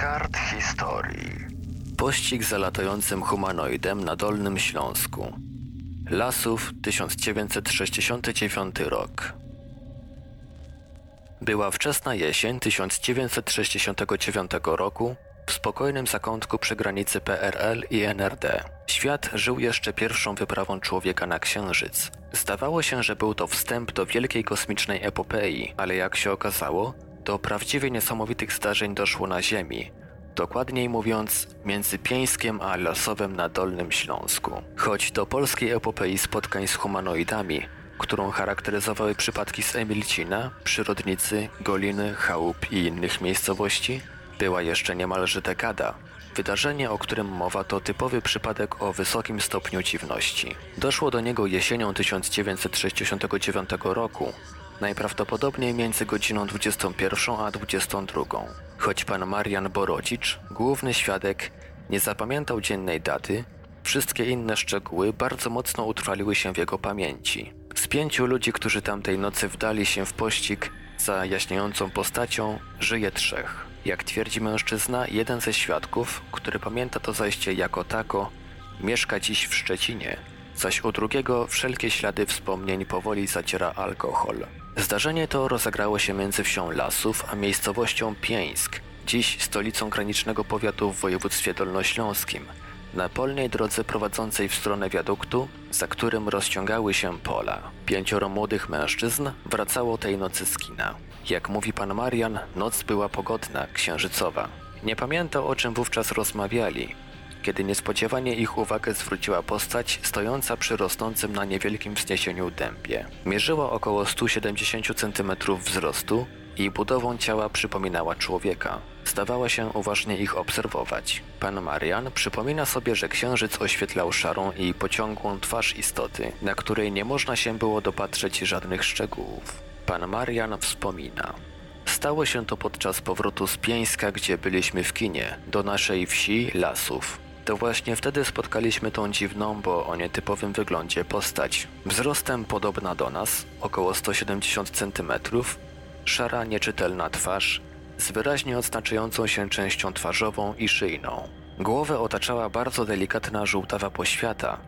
kart historii. Pościg za latającym humanoidem na Dolnym Śląsku. Lasów 1969 rok. Była wczesna jesień 1969 roku w spokojnym zakątku przy granicy PRL i NRD. Świat żył jeszcze pierwszą wyprawą człowieka na Księżyc. Zdawało się, że był to wstęp do wielkiej kosmicznej epopei, ale jak się okazało, do prawdziwie niesamowitych zdarzeń doszło na Ziemi. Dokładniej mówiąc, między Pieńskiem a Lasowem na Dolnym Śląsku. Choć do polskiej epopei spotkań z humanoidami, którą charakteryzowały przypadki z Emilcina, Przyrodnicy, Goliny, Chałup i innych miejscowości, była jeszcze niemalże dekada. Wydarzenie, o którym mowa, to typowy przypadek o wysokim stopniu dziwności. Doszło do niego jesienią 1969 roku, najprawdopodobniej między godziną 21 a 22. Choć pan Marian Borodzicz, główny świadek, nie zapamiętał dziennej daty, wszystkie inne szczegóły bardzo mocno utrwaliły się w jego pamięci. Z pięciu ludzi, którzy tamtej nocy wdali się w pościg za jaśniejącą postacią, żyje trzech. Jak twierdzi mężczyzna, jeden ze świadków, który pamięta to zajście jako tako, mieszka dziś w Szczecinie, zaś u drugiego wszelkie ślady wspomnień powoli zaciera alkohol. Zdarzenie to rozegrało się między wsią Lasów a miejscowością Pieńsk, dziś stolicą granicznego powiatu w województwie dolnośląskim, na polnej drodze prowadzącej w stronę wiaduktu, za którym rozciągały się pola. Pięcioro młodych mężczyzn wracało tej nocy z kina. Jak mówi pan Marian, noc była pogodna, księżycowa. Nie pamięta o czym wówczas rozmawiali, kiedy niespodziewanie ich uwagę zwróciła postać stojąca przy rosnącym na niewielkim wzniesieniu dębie. Mierzyła około 170 cm wzrostu i budową ciała przypominała człowieka. Zdawała się uważnie ich obserwować. Pan Marian przypomina sobie, że księżyc oświetlał szarą i pociągłą twarz istoty, na której nie można się było dopatrzeć żadnych szczegółów. Pan Marian wspomina. Stało się to podczas powrotu z Pieńska, gdzie byliśmy w kinie, do naszej wsi Lasów. To właśnie wtedy spotkaliśmy tą dziwną, bo o nietypowym wyglądzie postać. Wzrostem podobna do nas, około 170 cm, szara, nieczytelna twarz, z wyraźnie odznaczającą się częścią twarzową i szyjną. Głowę otaczała bardzo delikatna żółtawa poświata,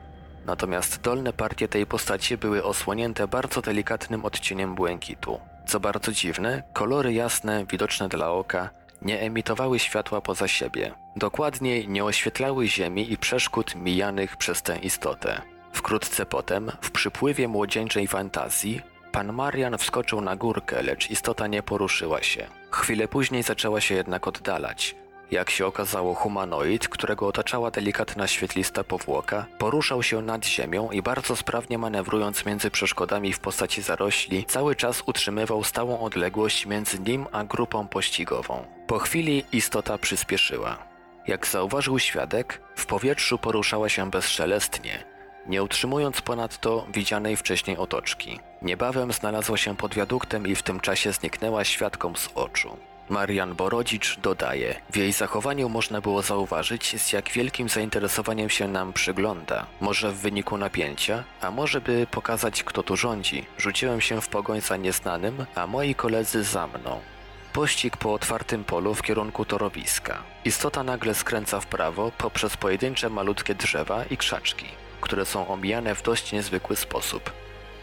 natomiast dolne partie tej postaci były osłonięte bardzo delikatnym odcieniem błękitu. Co bardzo dziwne, kolory jasne, widoczne dla oka, nie emitowały światła poza siebie. Dokładniej nie oświetlały ziemi i przeszkód mijanych przez tę istotę. Wkrótce potem, w przypływie młodzieńczej fantazji, pan Marian wskoczył na górkę, lecz istota nie poruszyła się. Chwilę później zaczęła się jednak oddalać. Jak się okazało, humanoid, którego otaczała delikatna świetlista powłoka, poruszał się nad ziemią i bardzo sprawnie manewrując między przeszkodami w postaci zarośli, cały czas utrzymywał stałą odległość między nim a grupą pościgową. Po chwili istota przyspieszyła. Jak zauważył świadek, w powietrzu poruszała się bezszelestnie, nie utrzymując ponadto widzianej wcześniej otoczki. Niebawem znalazła się pod wiaduktem i w tym czasie zniknęła świadkom z oczu. Marian Borodzicz dodaje, w jej zachowaniu można było zauważyć, z jak wielkim zainteresowaniem się nam przygląda. Może w wyniku napięcia, a może by pokazać, kto tu rządzi. Rzuciłem się w pogoń za nieznanym, a moi koledzy za mną. Pościg po otwartym polu w kierunku torowiska. Istota nagle skręca w prawo poprzez pojedyncze malutkie drzewa i krzaczki, które są omijane w dość niezwykły sposób.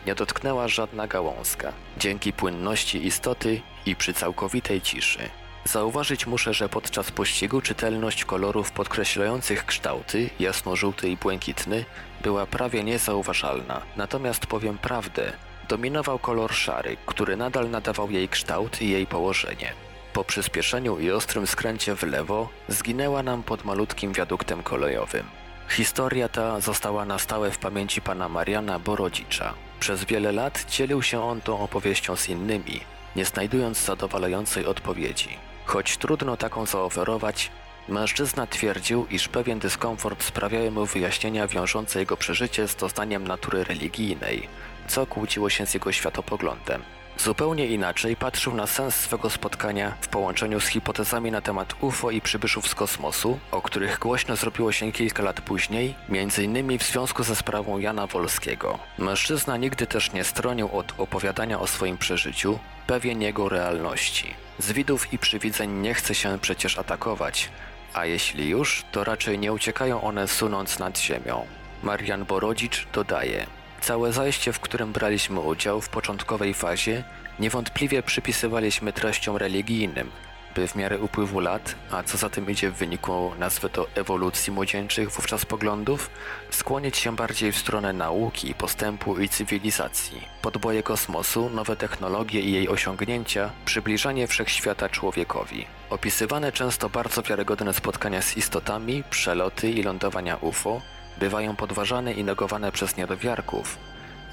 Nie dotknęła żadna gałązka, dzięki płynności istoty i przy całkowitej ciszy. Zauważyć muszę, że podczas pościgu czytelność kolorów podkreślających kształty, jasno-żółty i błękitny, była prawie niezauważalna. Natomiast powiem prawdę, dominował kolor szary, który nadal nadawał jej kształt i jej położenie. Po przyspieszeniu i ostrym skręcie w lewo zginęła nam pod malutkim wiaduktem kolejowym. Historia ta została na stałe w pamięci pana Mariana Borodzicza. Przez wiele lat dzielił się on tą opowieścią z innymi, nie znajdując zadowalającej odpowiedzi. Choć trudno taką zaoferować, mężczyzna twierdził, iż pewien dyskomfort sprawiały mu wyjaśnienia wiążące jego przeżycie z doznaniem natury religijnej, co kłóciło się z jego światopoglądem. Zupełnie inaczej patrzył na sens swego spotkania w połączeniu z hipotezami na temat UFO i przybyszów z kosmosu, o których głośno zrobiło się kilka lat później, m.in. w związku ze sprawą Jana Wolskiego. Mężczyzna nigdy też nie stronił od opowiadania o swoim przeżyciu, pewien jego realności. Z widów i przywidzeń nie chce się przecież atakować, a jeśli już, to raczej nie uciekają one sunąc nad ziemią. Marian Borodzicz dodaje: Całe zajście, w którym braliśmy udział w początkowej fazie, niewątpliwie przypisywaliśmy treściom religijnym, by w miarę upływu lat, a co za tym idzie w wyniku nazwy to ewolucji młodzieńczych wówczas poglądów, skłonić się bardziej w stronę nauki, postępu i cywilizacji. Podboje kosmosu, nowe technologie i jej osiągnięcia, przybliżanie wszechświata człowiekowi. Opisywane często bardzo wiarygodne spotkania z istotami, przeloty i lądowania UFO bywają podważane i negowane przez niedowiarków,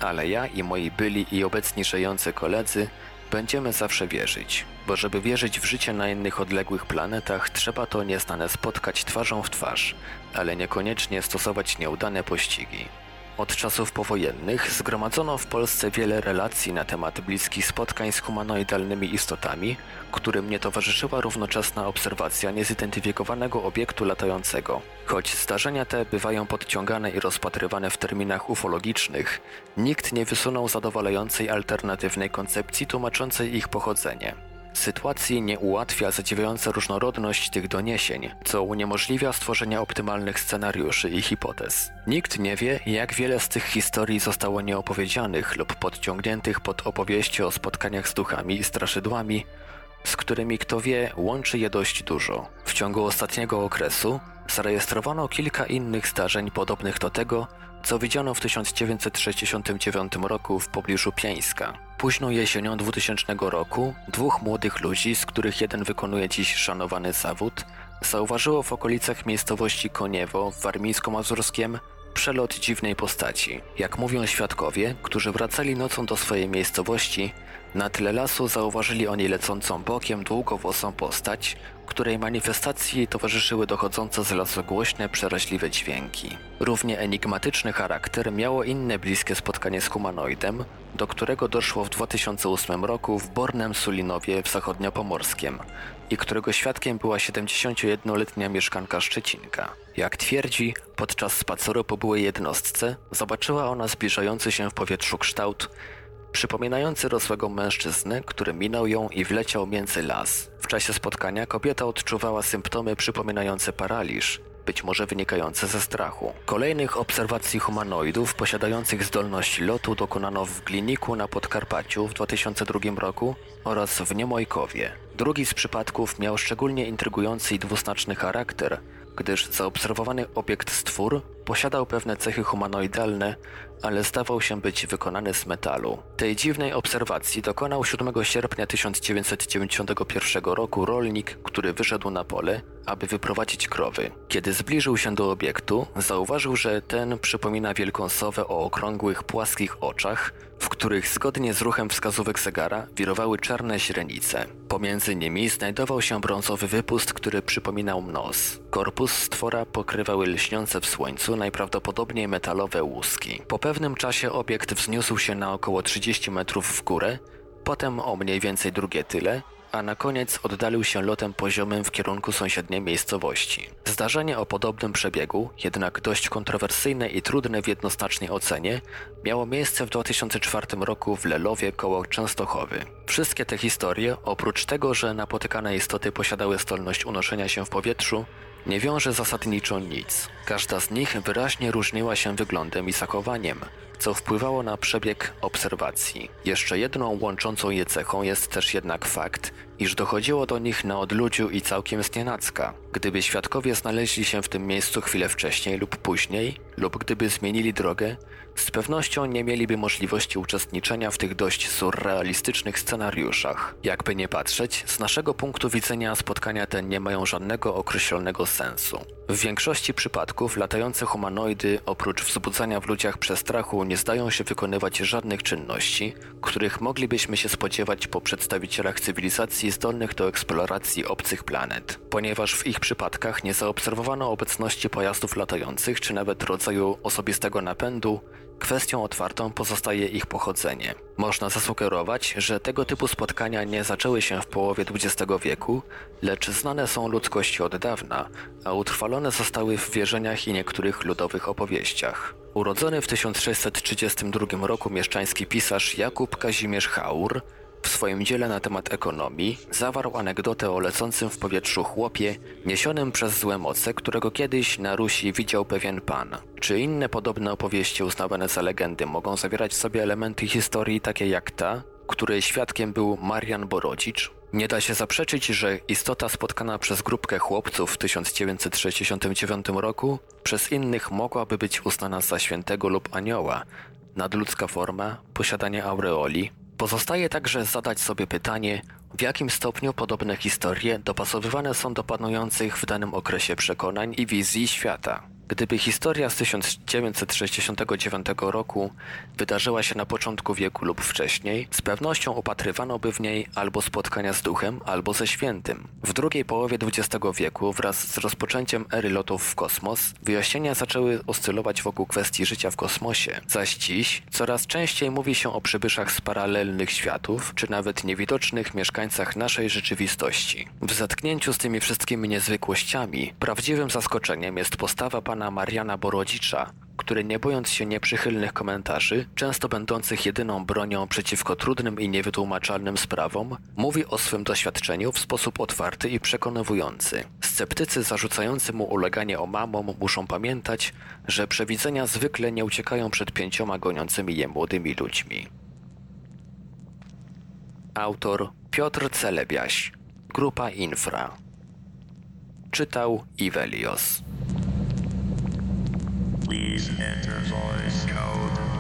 ale ja i moi byli i obecni żyjący koledzy będziemy zawsze wierzyć, bo żeby wierzyć w życie na innych odległych planetach, trzeba to nieznane spotkać twarzą w twarz, ale niekoniecznie stosować nieudane pościgi. Od czasów powojennych zgromadzono w Polsce wiele relacji na temat bliskich spotkań z humanoidalnymi istotami, którym nie towarzyszyła równoczesna obserwacja niezidentyfikowanego obiektu latającego. Choć zdarzenia te bywają podciągane i rozpatrywane w terminach ufologicznych, nikt nie wysunął zadowalającej alternatywnej koncepcji tłumaczącej ich pochodzenie. Sytuacji nie ułatwia zadziwiająca różnorodność tych doniesień, co uniemożliwia stworzenie optymalnych scenariuszy i hipotez. Nikt nie wie, jak wiele z tych historii zostało nieopowiedzianych lub podciągniętych pod opowieści o spotkaniach z duchami i straszydłami, z którymi kto wie, łączy je dość dużo. W ciągu ostatniego okresu zarejestrowano kilka innych zdarzeń podobnych do tego, co widziano w 1969 roku w pobliżu Pieńska. Późną jesienią 2000 roku dwóch młodych ludzi, z których jeden wykonuje dziś szanowany zawód, zauważyło w okolicach miejscowości Koniewo w Warmińsko-Mazurskiem przelot dziwnej postaci. Jak mówią świadkowie, którzy wracali nocą do swojej miejscowości, na tle lasu zauważyli oni lecącą bokiem długowłosą postać, której manifestacji towarzyszyły dochodzące z lasu głośne, przeraźliwe dźwięki. Równie enigmatyczny charakter miało inne bliskie spotkanie z humanoidem, do którego doszło w 2008 roku w Bornem Sulinowie w zachodniopomorskiem i którego świadkiem była 71-letnia mieszkanka Szczecinka. Jak twierdzi, podczas spaceru po byłej jednostce zobaczyła ona zbliżający się w powietrzu kształt, przypominający rosłego mężczyznę, który minął ją i wleciał między las. W czasie spotkania kobieta odczuwała symptomy przypominające paraliż, być może wynikające ze strachu. Kolejnych obserwacji humanoidów posiadających zdolność lotu dokonano w Gliniku na Podkarpaciu w 2002 roku oraz w Niemojkowie. Drugi z przypadków miał szczególnie intrygujący i dwuznaczny charakter, gdyż zaobserwowany obiekt stwór posiadał pewne cechy humanoidalne, ale zdawał się być wykonany z metalu. Tej dziwnej obserwacji dokonał 7 sierpnia 1991 roku rolnik, który wyszedł na pole, aby wyprowadzić krowy. Kiedy zbliżył się do obiektu, zauważył, że ten przypomina wielką sowę o okrągłych, płaskich oczach, w których zgodnie z ruchem wskazówek zegara wirowały czarne źrenice. Pomiędzy nimi znajdował się brązowy wypust, który przypominał nos. Korpus stwora pokrywały lśniące w słońcu najprawdopodobniej metalowe łuski. Po pewnym czasie obiekt wzniósł się na około 30 metrów w górę, potem o mniej więcej drugie tyle, a na koniec oddalił się lotem poziomym w kierunku sąsiedniej miejscowości. Zdarzenie o podobnym przebiegu, jednak dość kontrowersyjne i trudne w jednoznacznej ocenie, miało miejsce w 2004 roku w Lelowie koło Częstochowy. Wszystkie te historie, oprócz tego, że napotykane istoty posiadały zdolność unoszenia się w powietrzu, nie wiąże zasadniczo nic. Każda z nich wyraźnie różniła się wyglądem i zachowaniem, co wpływało na przebieg obserwacji. Jeszcze jedną łączącą je cechą jest też jednak fakt, iż dochodziło do nich na odludziu i całkiem znienacka. Gdyby świadkowie znaleźli się w tym miejscu chwilę wcześniej lub później, lub gdyby zmienili drogę, z pewnością nie mieliby możliwości uczestniczenia w tych dość surrealistycznych scenariuszach. Jakby nie patrzeć, z naszego punktu widzenia spotkania te nie mają żadnego określonego sensu. W większości przypadków latające humanoidy oprócz wzbudzania w ludziach przestrachu nie zdają się wykonywać żadnych czynności, których moglibyśmy się spodziewać po przedstawicielach cywilizacji zdolnych do eksploracji obcych planet. Ponieważ w ich przypadkach nie zaobserwowano obecności pojazdów latających czy nawet rodzaju osobistego napędu, Kwestią otwartą pozostaje ich pochodzenie. Można zasugerować, że tego typu spotkania nie zaczęły się w połowie XX wieku, lecz znane są ludzkości od dawna, a utrwalone zostały w wierzeniach i niektórych ludowych opowieściach. Urodzony w 1632 roku mieszczański pisarz Jakub Kazimierz Haur W swoim dziele na temat ekonomii zawarł anegdotę o lecącym w powietrzu chłopie niesionym przez złe moce, którego kiedyś na Rusi widział pewien pan. Czy inne podobne opowieści uznawane za legendy mogą zawierać w sobie elementy historii takie jak ta, której świadkiem był Marian Borodzicz? Nie da się zaprzeczyć, że istota spotkana przez grupkę chłopców w 1969 roku przez innych mogłaby być uznana za świętego lub anioła, nadludzka forma, posiadanie aureoli. Pozostaje także zadać sobie pytanie, w jakim stopniu podobne historie dopasowywane są do panujących w danym okresie przekonań i wizji świata. Gdyby historia z 1969 roku wydarzyła się na początku wieku lub wcześniej, z pewnością upatrywano by w niej albo spotkania z duchem, albo ze świętym. W drugiej połowie XX wieku, wraz z rozpoczęciem ery lotów w kosmos, wyjaśnienia zaczęły oscylować wokół kwestii życia w kosmosie. Zaś dziś coraz częściej mówi się o przybyszach z paralelnych światów, czy nawet niewidocznych mieszkańcach naszej rzeczywistości. W zetknięciu z tymi wszystkimi niezwykłościami, prawdziwym zaskoczeniem jest postawa pana pana Mariana Borodzicza, który nie bojąc się nieprzychylnych komentarzy, często będących jedyną bronią przeciwko trudnym i niewytłumaczalnym sprawom, mówi o swym doświadczeniu w sposób otwarty i przekonywujący. Sceptycy zarzucający mu uleganie omamom muszą pamiętać, że przewidzenia zwykle nie uciekają przed pięcioma goniącymi je młodymi ludźmi. Autor Piotr Celebiaś Grupa Infra Czytał Ivelios Please enter voice code